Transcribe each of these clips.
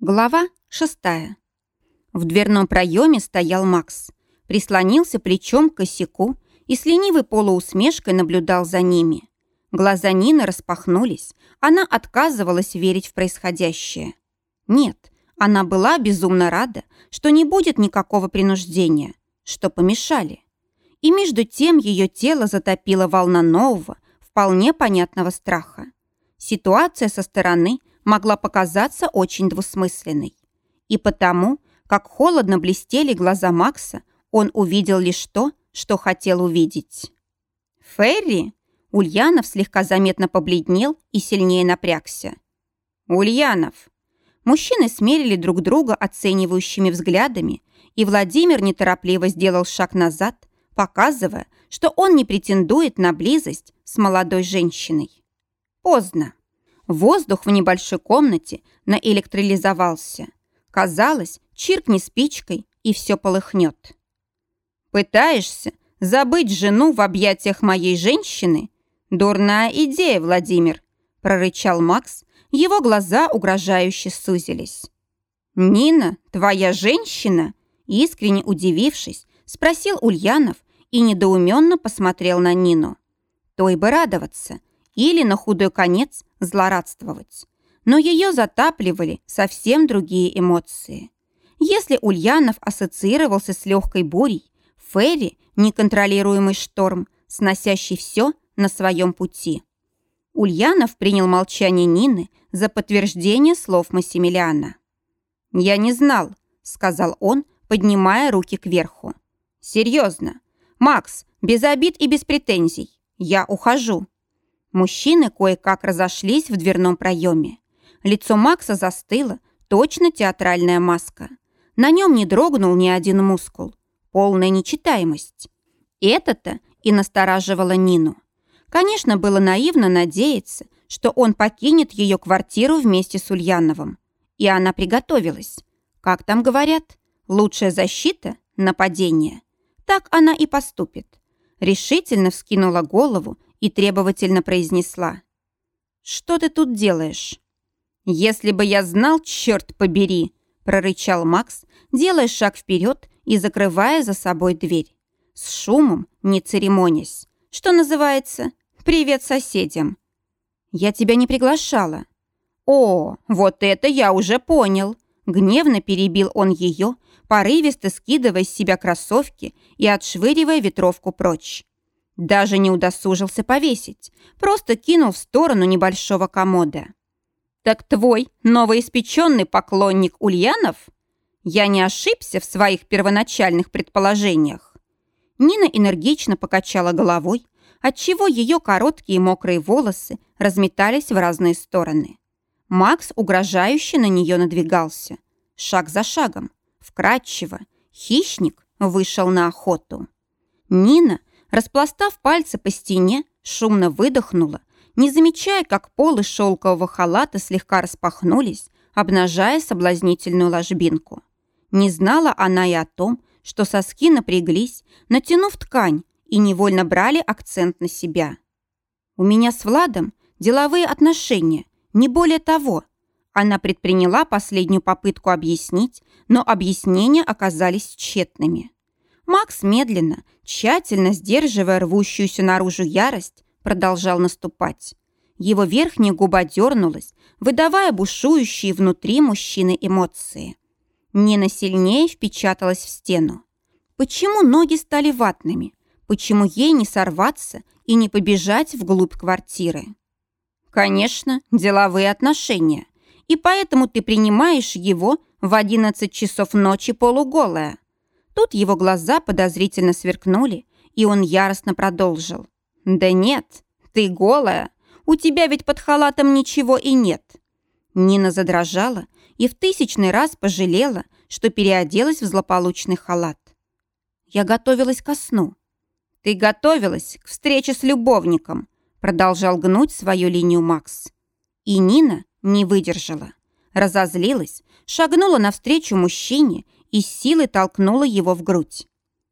Глава шестая. В дверном проеме стоял Макс. Прислонился плечом к косяку и с ленивой полуусмешкой наблюдал за ними. Глаза Нины распахнулись. Она отказывалась верить в происходящее. Нет, она была безумно рада, что не будет никакого принуждения, что помешали. И между тем ее тело затопила волна нового, вполне понятного страха. Ситуация со стороны могла показаться очень двусмысленной. И потому, как холодно блестели глаза Макса, он увидел лишь то, что хотел увидеть. «Ферри?» Ульянов слегка заметно побледнел и сильнее напрягся. «Ульянов!» Мужчины смерили друг друга оценивающими взглядами, и Владимир неторопливо сделал шаг назад, показывая, что он не претендует на близость с молодой женщиной. Поздно. Воздух в небольшой комнате наэлектролизовался. Казалось, чиркни спичкой, и все полыхнет. «Пытаешься забыть жену в объятиях моей женщины? Дурная идея, Владимир!» прорычал Макс. Его глаза угрожающе сузились. «Нина, твоя женщина?» Искренне удивившись, спросил Ульянов и недоуменно посмотрел на Нину. Той бы радоваться, или на худой конец злорадствовать. Но ее затапливали совсем другие эмоции. Если Ульянов ассоциировался с легкой бурей, Ферри – неконтролируемый шторм, сносящий все на своем пути. Ульянов принял молчание Нины за подтверждение слов Массимилиана. «Я не знал», – сказал он, поднимая руки кверху. «Серьезно. Макс, без обид и без претензий. Я ухожу». Мужчины кое-как разошлись в дверном проеме. Лицо Макса застыло, точно театральная маска. На нем не дрогнул ни один мускул. Полная нечитаемость. Это-то и настораживало Нину. Конечно, было наивно надеяться, что он покинет ее квартиру вместе с Ульяновым. И она приготовилась. Как там говорят? Лучшая защита – нападение. Так она и поступит. Решительно вскинула голову и требовательно произнесла. «Что ты тут делаешь?» «Если бы я знал, черт побери!» прорычал Макс, делая шаг вперед и закрывая за собой дверь. С шумом, не церемонясь. Что называется «Привет соседям». «Я тебя не приглашала». «О, вот это я уже понял!» Гневно перебил он ее, порывисто скидывая с себя кроссовки и отшвыривая ветровку прочь. Даже не удосужился повесить, просто кинул в сторону небольшого комода. «Так твой новоиспеченный поклонник Ульянов? Я не ошибся в своих первоначальных предположениях». Нина энергично покачала головой, отчего ее короткие мокрые волосы разметались в разные стороны. Макс угрожающе на нее надвигался. Шаг за шагом, вкрадчиво, хищник вышел на охоту. Нина Распластав пальцы по стене, шумно выдохнула, не замечая, как полы шелкового халата слегка распахнулись, обнажая соблазнительную ложбинку. Не знала она и о том, что соски напряглись, натянув ткань, и невольно брали акцент на себя. «У меня с Владом деловые отношения, не более того». Она предприняла последнюю попытку объяснить, но объяснения оказались тщетными. Макс медленно, тщательно сдерживая рвущуюся наружу ярость, продолжал наступать. Его верхняя губа дернулась, выдавая бушующие внутри мужчины эмоции. Нина сильнее впечаталась в стену. Почему ноги стали ватными? Почему ей не сорваться и не побежать вглубь квартиры? Конечно, деловые отношения. И поэтому ты принимаешь его в 11 часов ночи полуголая. Тут его глаза подозрительно сверкнули, и он яростно продолжил. «Да нет, ты голая. У тебя ведь под халатом ничего и нет». Нина задрожала и в тысячный раз пожалела, что переоделась в злополучный халат. «Я готовилась ко сну». «Ты готовилась к встрече с любовником», продолжал гнуть свою линию Макс. И Нина не выдержала. Разозлилась, шагнула навстречу мужчине и силой толкнула его в грудь.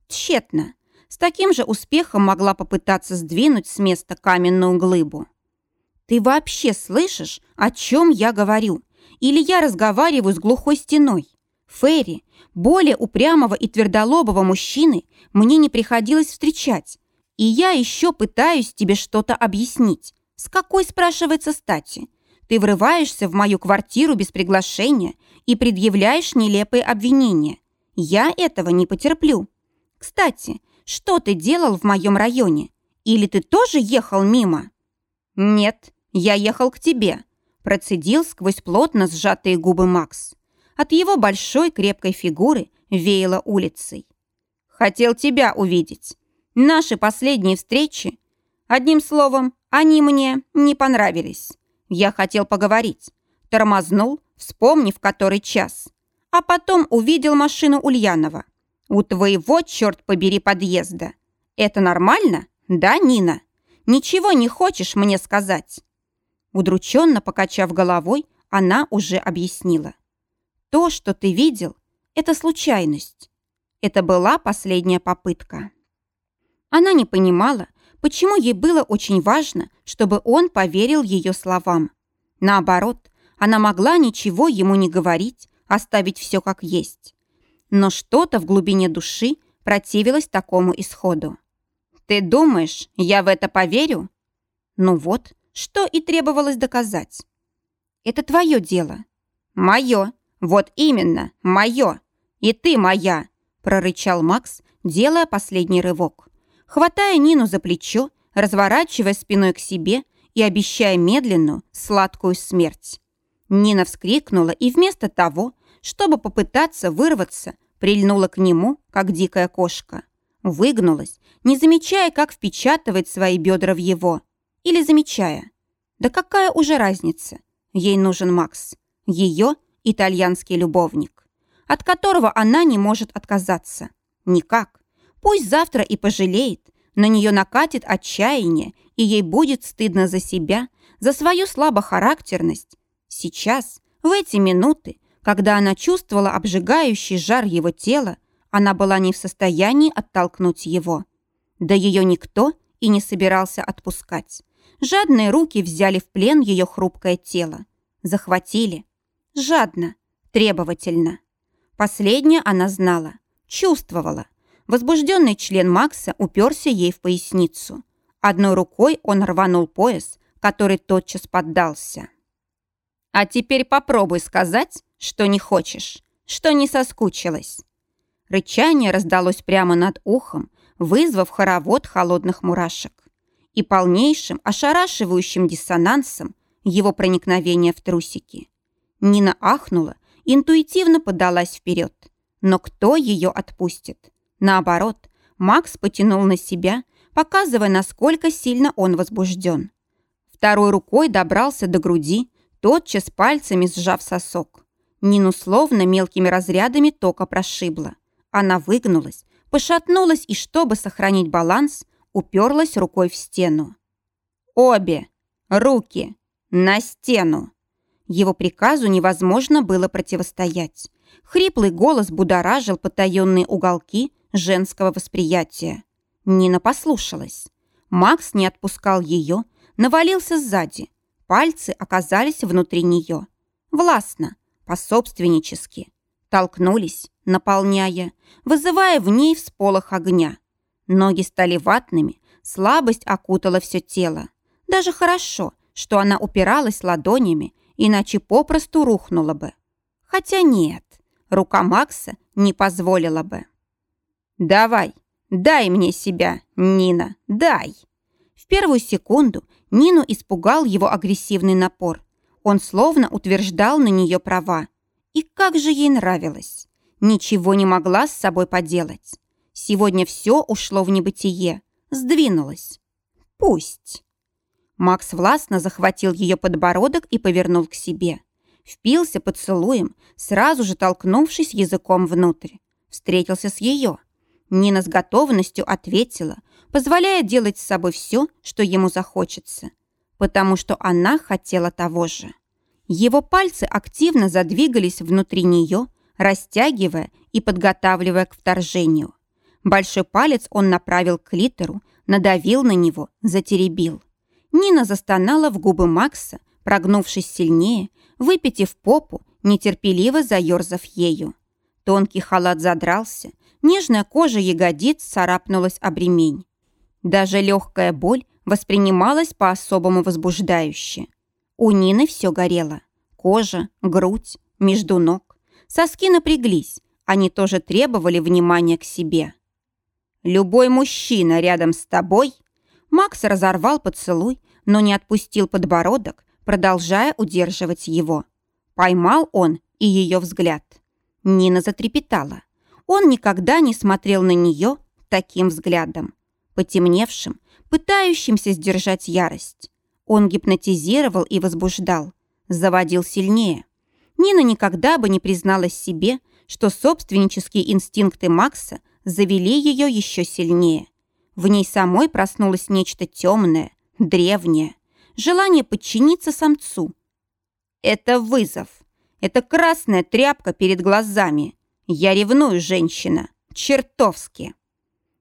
Тщетно. С таким же успехом могла попытаться сдвинуть с места каменную глыбу. «Ты вообще слышишь, о чем я говорю? или я разговариваю с глухой стеной. Ферри, более упрямого и твердолобого мужчины, мне не приходилось встречать. И я еще пытаюсь тебе что-то объяснить. С какой, спрашивается, стати? Ты врываешься в мою квартиру без приглашения и предъявляешь нелепые обвинения. Я этого не потерплю. Кстати, что ты делал в моем районе? Или ты тоже ехал мимо? Нет, я ехал к тебе. Процедил сквозь плотно сжатые губы Макс. От его большой крепкой фигуры веяло улицей. Хотел тебя увидеть. Наши последние встречи, одним словом, они мне не понравились. Я хотел поговорить. Тормознул, вспомнив который час. А потом увидел машину Ульянова. У твоего, черт побери, подъезда. Это нормально? Да, Нина? Ничего не хочешь мне сказать?» Удрученно покачав головой, она уже объяснила. «То, что ты видел, это случайность. Это была последняя попытка». Она не понимала, почему ей было очень важно, чтобы он поверил ее словам. Наоборот, она могла ничего ему не говорить, оставить все как есть. Но что-то в глубине души противилось такому исходу. «Ты думаешь, я в это поверю?» «Ну вот, что и требовалось доказать». «Это твое дело». «Мое. Вот именно, мое. И ты моя», прорычал Макс, делая последний рывок. Хватая Нину за плечо, разворачивая спиной к себе и обещая медленную, сладкую смерть. Нина вскрикнула и вместо того, чтобы попытаться вырваться, прильнула к нему, как дикая кошка. Выгнулась, не замечая, как впечатывает свои бедра в его. Или замечая. Да какая уже разница? Ей нужен Макс. Ее итальянский любовник, от которого она не может отказаться. Никак. Пусть завтра и пожалеет, на нее накатит отчаяние, и ей будет стыдно за себя, за свою слабохарактерность. Сейчас, в эти минуты, когда она чувствовала обжигающий жар его тела, она была не в состоянии оттолкнуть его. Да ее никто и не собирался отпускать. Жадные руки взяли в плен ее хрупкое тело. Захватили. Жадно, требовательно. Последнее она знала, чувствовала. Возбужденный член Макса уперся ей в поясницу. Одной рукой он рванул пояс, который тотчас поддался. «А теперь попробуй сказать, что не хочешь, что не соскучилась». Рычание раздалось прямо над ухом, вызвав хоровод холодных мурашек. И полнейшим, ошарашивающим диссонансом его проникновение в трусики. Нина ахнула, интуитивно подалась вперед. Но кто ее отпустит? Наоборот, Макс потянул на себя, показывая, насколько сильно он возбужден. Второй рукой добрался до груди, тотчас пальцами сжав сосок. Нину словно мелкими разрядами тока прошибло. Она выгнулась, пошатнулась и, чтобы сохранить баланс, уперлась рукой в стену. «Обе! Руки! На стену!» Его приказу невозможно было противостоять. Хриплый голос будоражил потаенные уголки женского восприятия. Нина послушалась. Макс не отпускал ее, навалился сзади. Пальцы оказались внутри нее. Властно, пособственнически. Толкнулись, наполняя, вызывая в ней всполох огня. Ноги стали ватными, слабость окутала все тело. Даже хорошо, что она упиралась ладонями, иначе попросту рухнула бы. Хотя нет, рука Макса не позволила бы. «Давай, дай мне себя, Нина, дай!» В первую секунду Нину испугал его агрессивный напор. Он словно утверждал на нее права. И как же ей нравилось! Ничего не могла с собой поделать. Сегодня все ушло в небытие, сдвинулось. Пусть. Макс властно захватил ее подбородок и повернул к себе. Впился поцелуем, сразу же толкнувшись языком внутрь. Встретился с ее. Нина с готовностью ответила, позволяя делать с собой все, что ему захочется. Потому что она хотела того же. Его пальцы активно задвигались внутри нее, растягивая и подготавливая к вторжению. Большой палец он направил к литеру, надавил на него, затеребил. Нина застонала в губы Макса, прогнувшись сильнее, выпитив попу, нетерпеливо заерзав ею. Тонкий халат задрался, нежная кожа ягодиц царапнулась об ремень. Даже легкая боль воспринималась по-особому возбуждающе. У Нины все горело. Кожа, грудь, между ног. Соски напряглись, они тоже требовали внимания к себе. «Любой мужчина рядом с тобой...» Макс разорвал поцелуй, но не отпустил подбородок, продолжая удерживать его. Поймал он и ее взгляд. Нина затрепетала. Он никогда не смотрел на нее таким взглядом. Потемневшим, пытающимся сдержать ярость. Он гипнотизировал и возбуждал, заводил сильнее. Нина никогда бы не призналась себе, что собственнические инстинкты Макса завели ее еще сильнее. В ней самой проснулось нечто темное, древнее, желание подчиниться самцу. Это вызов. Это красная тряпка перед глазами. Я ревную, женщина. Чертовски.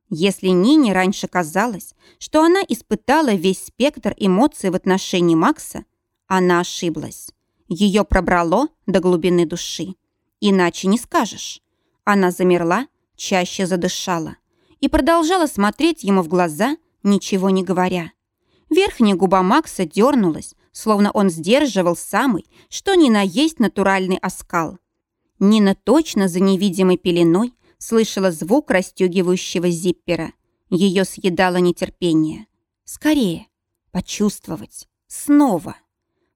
Если Нине раньше казалось, что она испытала весь спектр эмоций в отношении Макса, она ошиблась. Ее пробрало до глубины души. Иначе не скажешь. Она замерла, чаще задышала и продолжала смотреть ему в глаза, ничего не говоря. Верхняя губа Макса дернулась, словно он сдерживал самый, что ни на есть натуральный оскал. Нина точно за невидимой пеленой слышала звук расстегивающего зиппера. Ее съедало нетерпение. Скорее, почувствовать. Снова.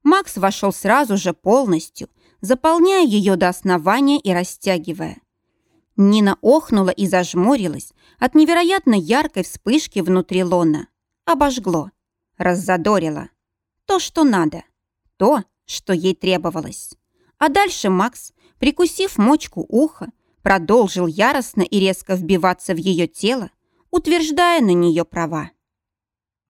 Макс вошел сразу же полностью, заполняя ее до основания и растягивая. Нина охнула и зажмурилась от невероятно яркой вспышки внутри лона. Обожгло. Раззадорило. То, что надо. То, что ей требовалось. А дальше Макс, прикусив мочку уха, продолжил яростно и резко вбиваться в ее тело, утверждая на нее права.